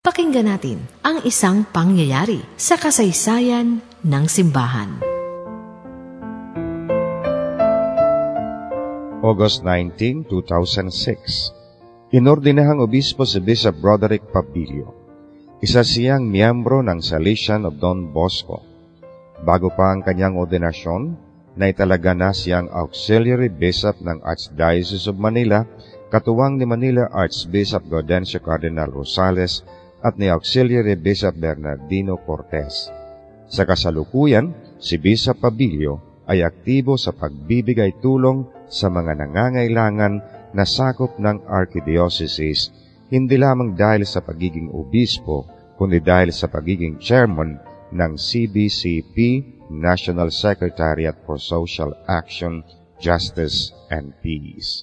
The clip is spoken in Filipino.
Pakinggan natin ang isang pangyayari sa kasaysayan ng simbahan. August 19, 2006 Inordinahang obispo si Bishop Broderick Pabilio. Isa siyang miyembro ng Salesian of Don Bosco. Bago pa ang kanyang ordinasyon, naitalaga na siyang auxiliary bishop ng Archdiocese of Manila, katuwang ni Manila Archbishop Gaudencio Cardinal Rosales at ni Auxiliary Bishop Bernardino Cortez. Sa kasalukuyan, si Bishop Pabilio ay aktibo sa pagbibigay tulong sa mga nangangailangan na sakop ng Archdiocese, hindi lamang dahil sa pagiging obispo, kundi dahil sa pagiging chairman ng CBCP, National Secretariat for Social Action, Justice and Peace.